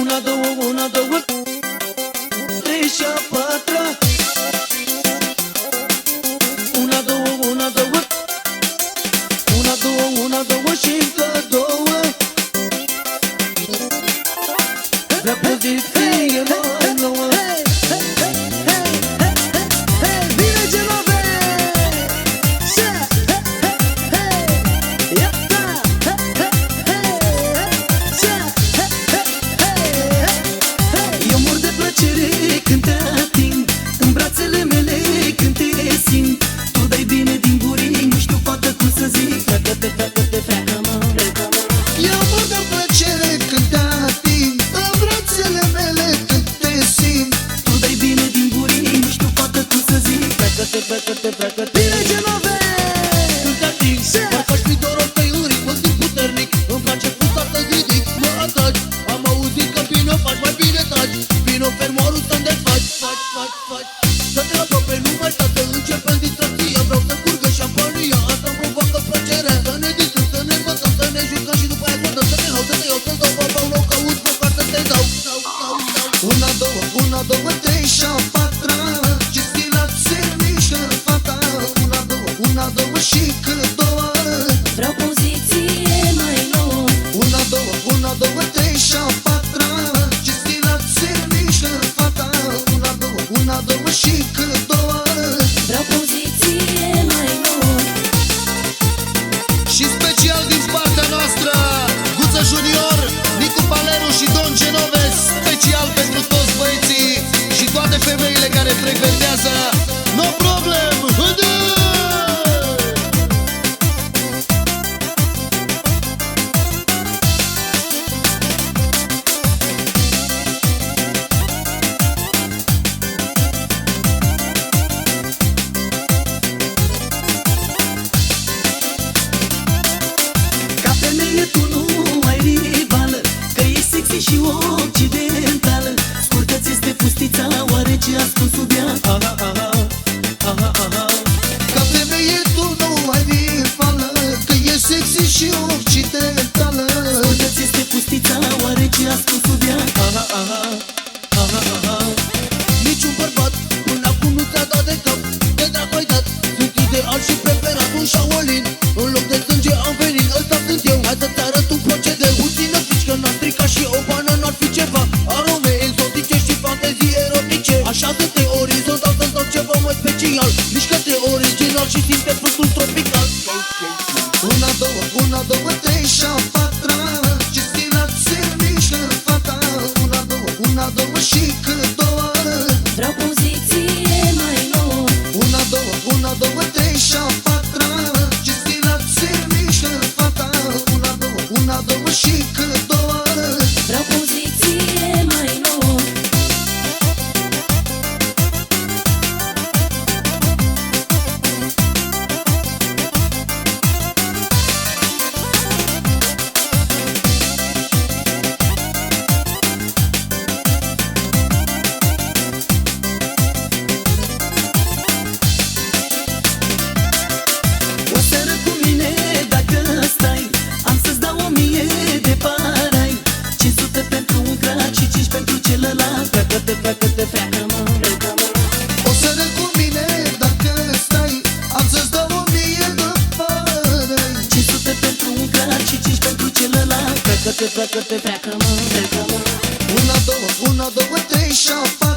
Una, două, una, două. Trei și a patra. Una, două, una, două. Una, două, una, două și încă două. Vrea poziție mai nouă Eu mor de plăcere când te ating În brațele mele când te simt. Tu dai bine din burii, nu știu poate cum să zic Freacă-te, freacă-te, freacă-te Bine Genove! up. Oare ce ascund sub ea? Aha, aha, aha, aha Niciun bărbat până acum nu ți-a dat de cap De dracu ai dat. Sunt ideal și preferat un Shaolin. În loc de sânge am venit, ăsta sunt eu. Hai să-ți arăt un procedeu. Puțină frici că n-am stricat și o bană n-ar fi ceva. Arome exotice și fantezii erotice. Așa să te orizontal să-ți dau ceva mai special. Mișcă-te original și simte fructul tropical. Una, două, una, două, trei și și cât două. Vreau poziție mai nouă Una, două, una, două, trei și a patra. Ce stilat se mișcă fata. Una, două, una, două și cât 5 pentru celălalt Freacă-te, freacă-te, freacă-mă O să cu mine dacă stai Am să-ți dau o mie de părăi 500 pentru un crac și 5 pentru celălalt Freacă-te, freacă-te, freacă-mă, freacă-mă Una, două, una, două, trei și a